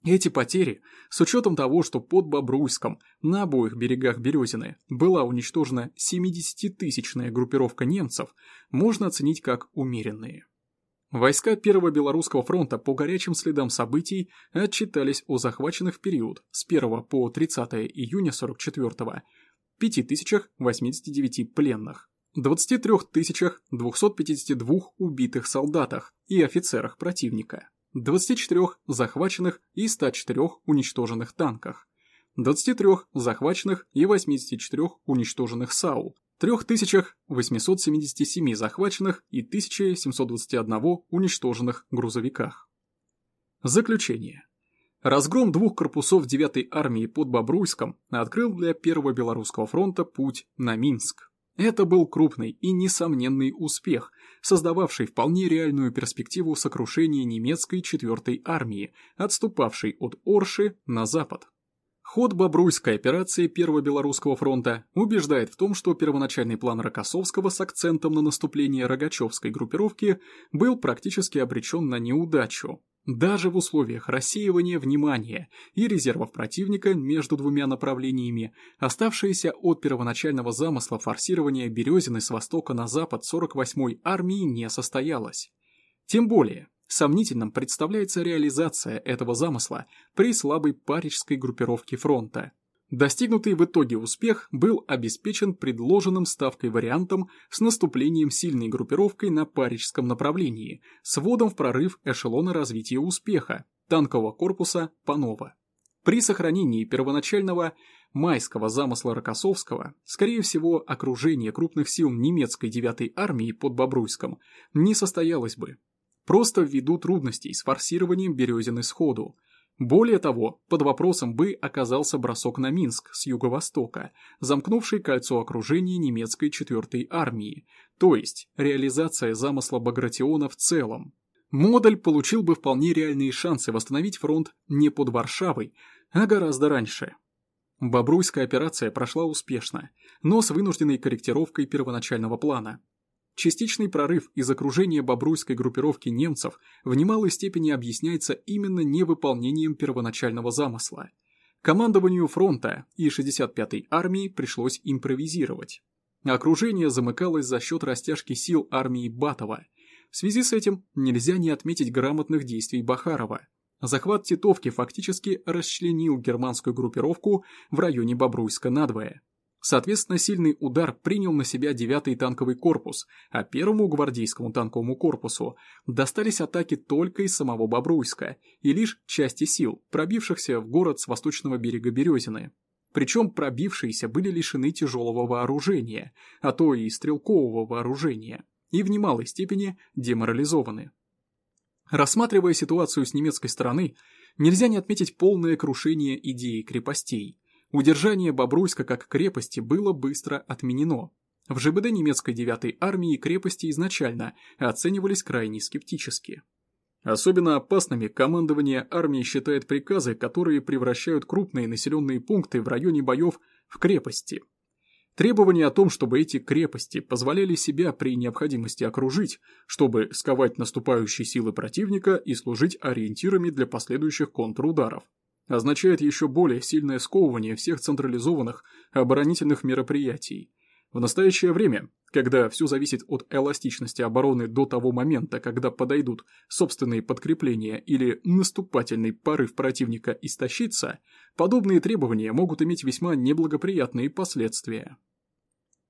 Speaker 1: Эти потери, с учетом того, что под Бобруйском на обоих берегах Березины была уничтожена 70-тысячная группировка немцев, можно оценить как умеренные. Войска Первого Белорусского фронта по горячим следам событий отчитались о захваченных в период с 1 по 30 июня 44 5089 пленных, 23 252 убитых солдатах и офицерах противника, 24 захваченных и 104 уничтоженных танках, 23 захваченных и 84 уничтоженных САУ, 3877 захваченных и 1721 уничтоженных грузовиках. Заключение. Разгром двух корпусов 9-й армии под Бобруйском открыл для Первого Белорусского фронта путь на Минск. Это был крупный и несомненный успех, создававший вполне реальную перспективу сокрушения немецкой 4-й армии, отступавшей от Орши на запад. Ход Бобруйской операции Первого Белорусского фронта убеждает в том, что первоначальный план Рокоссовского с акцентом на наступление Рогачевской группировки был практически обречен на неудачу, даже в условиях рассеивания внимания и резервов противника между двумя направлениями, оставшееся от первоначального замысла форсирования Березины с востока на запад 48-й армии не состоялось. Тем более, сомнительным представляется реализация этого замысла при слабой парижской группировке фронта. Достигнутый в итоге успех был обеспечен предложенным ставкой вариантом с наступлением сильной группировкой на парижском направлении, с вводом в прорыв эшелона развития успеха, танкового корпуса Панова. При сохранении первоначального майского замысла Рокоссовского, скорее всего, окружение крупных сил немецкой 9-й армии под Бобруйском не состоялось бы. Просто ввиду трудностей с форсированием Березины сходу – более того, под вопросом бы оказался бросок на Минск с юго-востока, замкнувший кольцо окружения немецкой 4-й армии, то есть реализация замысла Багратиона в целом. Модуль получил бы вполне реальные шансы восстановить фронт не под Варшавой, а гораздо раньше. Бобруйская операция прошла успешно, но с вынужденной корректировкой первоначального плана. Частичный прорыв из окружения бобруйской группировки немцев в немалой степени объясняется именно невыполнением первоначального замысла. Командованию фронта и 65-й армии пришлось импровизировать. Окружение замыкалось за счет растяжки сил армии Батова. В связи с этим нельзя не отметить грамотных действий Бахарова. Захват Титовки фактически расчленил германскую группировку в районе Бобруйска надвое. Соответственно, сильный удар принял на себя 9-й танковый корпус, а первому гвардейскому танковому корпусу достались атаки только из самого Бобруйска и лишь части сил, пробившихся в город с восточного берега Березины. Причем пробившиеся были лишены тяжелого вооружения, а то и стрелкового вооружения, и в немалой степени деморализованы. Рассматривая ситуацию с немецкой стороны, нельзя не отметить полное крушение идеи крепостей – Удержание Бобруйска как крепости было быстро отменено. В ЖБД немецкой 9-й армии крепости изначально оценивались крайне скептически. Особенно опасными командование армии считает приказы, которые превращают крупные населенные пункты в районе боев в крепости. Требование о том, чтобы эти крепости позволяли себя при необходимости окружить, чтобы сковать наступающие силы противника и служить ориентирами для последующих контрударов означает еще более сильное сковывание всех централизованных оборонительных мероприятий. В настоящее время, когда все зависит от эластичности обороны до того момента, когда подойдут собственные подкрепления или наступательный порыв противника истощится, подобные требования могут иметь весьма неблагоприятные последствия.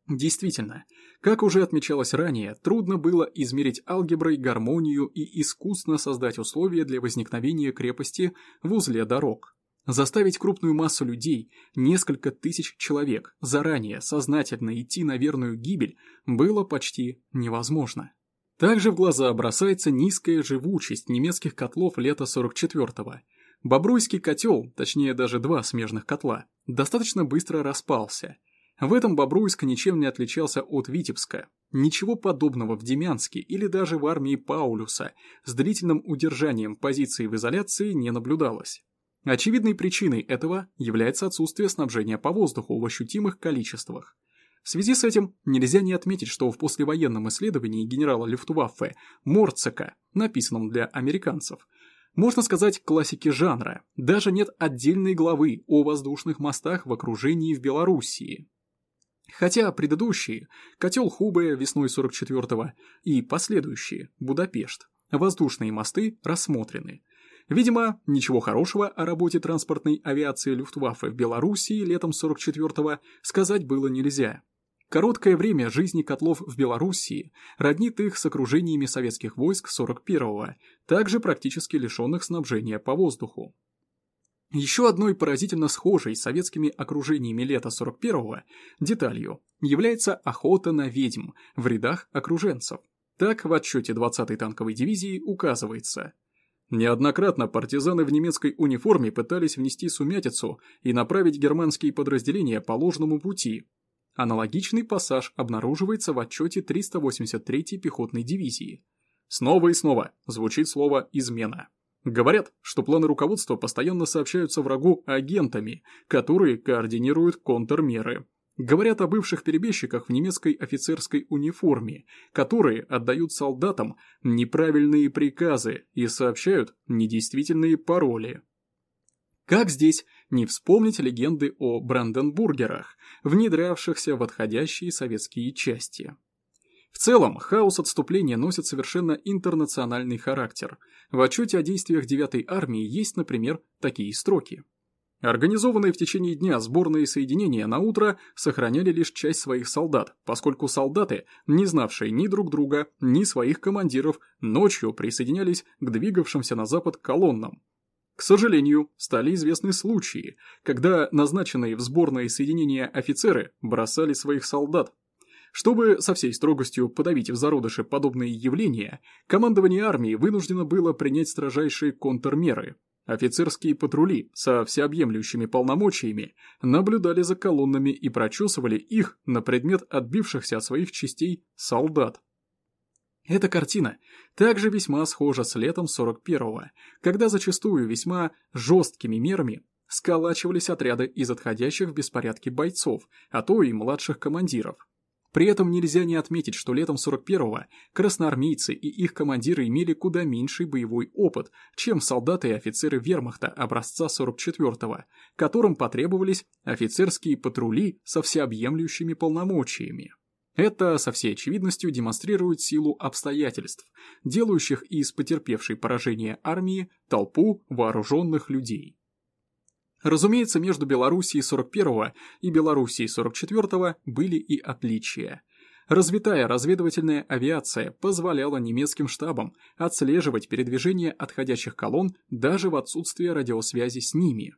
Speaker 1: Действительно, как уже отмечалось ранее, трудно было измерить алгеброй гармонию и искусно создать условия для возникновения крепости в узле дорог. Заставить крупную массу людей, несколько тысяч человек, заранее сознательно идти на верную гибель было почти невозможно. Также в глаза бросается низкая живучесть немецких котлов лета 44-го. Бобруйский котел, точнее даже два смежных котла, достаточно быстро распался – в этом Бобруйск ничем не отличался от Витебска. Ничего подобного в Демянске или даже в армии Паулюса с длительным удержанием позиции в изоляции не наблюдалось. Очевидной причиной этого является отсутствие снабжения по воздуху в ощутимых количествах. В связи с этим нельзя не отметить, что в послевоенном исследовании генерала Люфтваффе Морцека, написанном для американцев, можно сказать, классики жанра, даже нет отдельной главы о воздушных мостах в окружении в Белоруссии. Хотя предыдущие, котел Хубе весной 44-го и последующие, Будапешт, воздушные мосты рассмотрены. Видимо, ничего хорошего о работе транспортной авиации Люфтваффе в Белоруссии летом 44-го сказать было нельзя. Короткое время жизни котлов в Белоруссии роднит их с окружениями советских войск 41-го, также практически лишенных снабжения по воздуху. Еще одной поразительно схожей с советскими окружениями лета 41-го деталью является охота на ведьм в рядах окруженцев. Так в отчете 20-й танковой дивизии указывается. Неоднократно партизаны в немецкой униформе пытались внести сумятицу и направить германские подразделения по ложному пути. Аналогичный пассаж обнаруживается в отчете 383-й пехотной дивизии. Снова и снова звучит слово «измена». Говорят, что планы руководства постоянно сообщаются врагу агентами, которые координируют контрмеры. Говорят о бывших перебежчиках в немецкой офицерской униформе, которые отдают солдатам неправильные приказы и сообщают недействительные пароли. Как здесь не вспомнить легенды о Бранденбургерах, внедрявшихся в отходящие советские части? В целом, хаос отступления носит совершенно интернациональный характер. В отчете о действиях 9-й армии есть, например, такие строки. Организованные в течение дня сборные соединения на утро сохраняли лишь часть своих солдат, поскольку солдаты, не знавшие ни друг друга, ни своих командиров, ночью присоединялись к двигавшимся на запад колоннам. К сожалению, стали известны случаи, когда назначенные в сборные соединения офицеры бросали своих солдат, чтобы со всей строгостью подавить в зародыше подобные явления, командование армии вынуждено было принять строжайшие контрмеры. Офицерские патрули со всеобъемлющими полномочиями наблюдали за колоннами и прочесывали их на предмет отбившихся от своих частей солдат. Эта картина также весьма схожа с летом 41-го, когда зачастую весьма жесткими мерами сколачивались отряды из отходящих в беспорядке бойцов, а то и младших командиров. При этом нельзя не отметить, что летом 41-го красноармейцы и их командиры имели куда меньший боевой опыт, чем солдаты и офицеры вермахта образца 44-го, которым потребовались офицерские патрули со всеобъемлющими полномочиями. Это со всей очевидностью демонстрирует силу обстоятельств, делающих из потерпевшей поражение армии толпу вооруженных людей. Разумеется, между Белоруссией 41-го и Белоруссией 44-го были и отличия. Развитая разведывательная авиация позволяла немецким штабам отслеживать передвижение отходящих колонн даже в отсутствие радиосвязи с ними.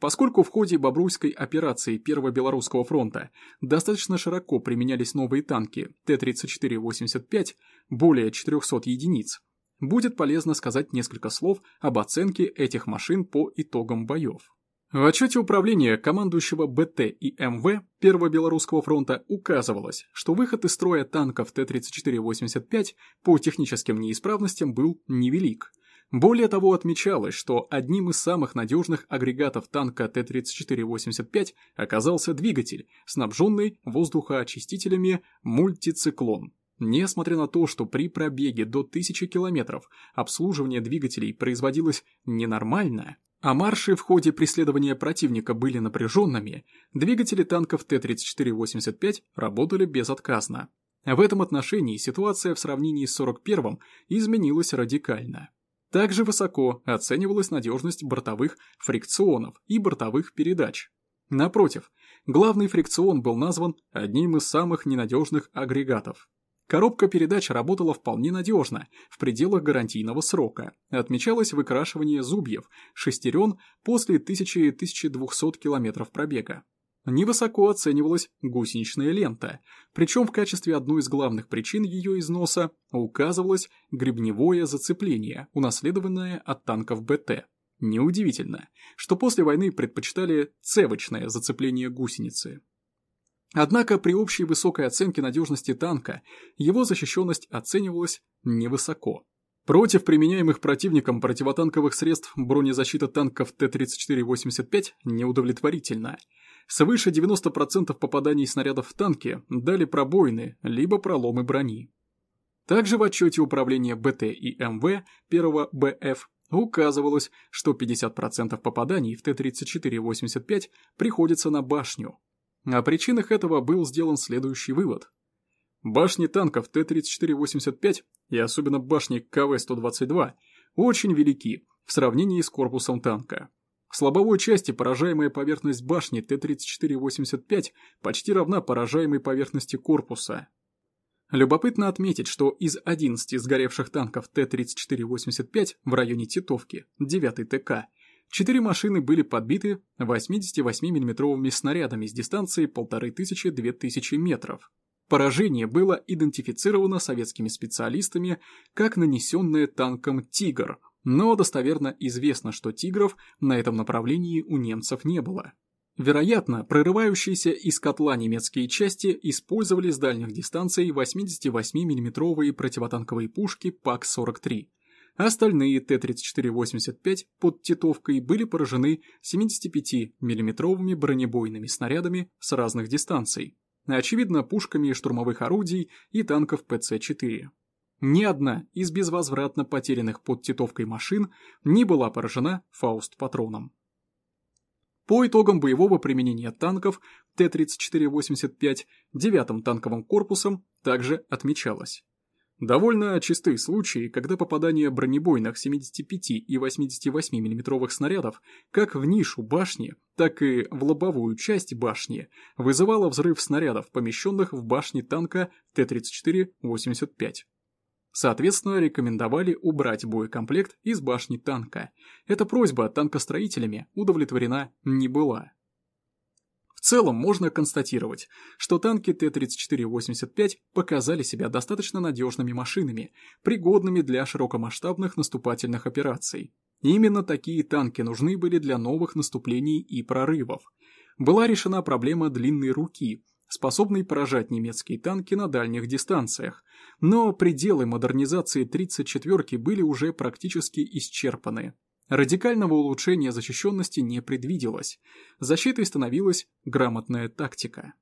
Speaker 1: Поскольку в ходе Бобруйской операции Первого Белорусского фронта достаточно широко применялись новые танки Т-34-85, более 400 единиц, будет полезно сказать несколько слов об оценке этих машин по итогам боев. В отчете управления командующего БТ и МВ Первого Белорусского фронта указывалось, что выход из строя танков Т-34-85 по техническим неисправностям был невелик. Более того, отмечалось, что одним из самых надежных агрегатов танка Т-34-85 оказался двигатель, снабженный воздухоочистителями «Мультициклон». Несмотря на то, что при пробеге до 1000 км обслуживание двигателей производилось ненормально, а марши в ходе преследования противника были напряженными, двигатели танков Т-34-85 работали безотказно. В этом отношении ситуация в сравнении с 41-м изменилась радикально. Также высоко оценивалась надежность бортовых фрикционов и бортовых передач. Напротив, главный фрикцион был назван одним из самых ненадежных агрегатов. Коробка передач работала вполне надежно, в пределах гарантийного срока. Отмечалось выкрашивание зубьев, шестерен после 1000-1200 км пробега. Невысоко оценивалась гусеничная лента, причем в качестве одной из главных причин ее износа указывалось гребневое зацепление, унаследованное от танков БТ. Неудивительно, что после войны предпочитали цевочное зацепление гусеницы. Однако при общей высокой оценке надежности танка его защищенность оценивалась невысоко. Против применяемых противником противотанковых средств бронезащита танков Т-34-85 неудовлетворительна. Свыше 90% попаданий снарядов в танки дали пробоины, либо проломы брони. Также в отчете управления БТ и МВ 1 БФ указывалось, что 50% попаданий в Т-34-85 приходится на башню, о причинах этого был сделан следующий вывод. Башни танков Т-34-85 и особенно башни КВ-122 очень велики в сравнении с корпусом танка. В слабовой части поражаемая поверхность башни Т-34-85 почти равна поражаемой поверхности корпуса. Любопытно отметить, что из 11 сгоревших танков Т-34-85 в районе Титовки, 9 ТК, 4 машины были подбиты 88 миллиметровыми снарядами с дистанции 1500-2000 метров. Поражение было идентифицировано советскими специалистами как нанесенное танком «Тигр», но достоверно известно, что «Тигров» на этом направлении у немцев не было. Вероятно, прорывающиеся из котла немецкие части использовали с дальних дистанций 88 миллиметровые противотанковые пушки ПАК-43. Остальные Т-34-85 под Титовкой были поражены 75 миллиметровыми бронебойными снарядами с разных дистанций, очевидно пушками штурмовых орудий и танков ПЦ-4. Ни одна из безвозвратно потерянных под Титовкой машин не была поражена фауст-патроном. По итогам боевого применения танков Т-34-85 девятым танковым корпусом также отмечалось. Довольно чистые случаи, когда попадание бронебойных 75 и 88 мм снарядов как в нишу башни, так и в лобовую часть башни вызывало взрыв снарядов, помещенных в башне танка Т-34-85. Соответственно, рекомендовали убрать боекомплект из башни танка. Эта просьба танкостроителями удовлетворена не была. Целом можно констатировать, что танки Т-34-85 показали себя достаточно надежными машинами, пригодными для широкомасштабных наступательных операций. Именно такие танки нужны были для новых наступлений и прорывов. Была решена проблема длинной руки – способный поражать немецкие танки на дальних дистанциях, но пределы модернизации 34-ки были уже практически исчерпаны. Радикального улучшения защищенности не предвиделось, защитой становилась грамотная тактика.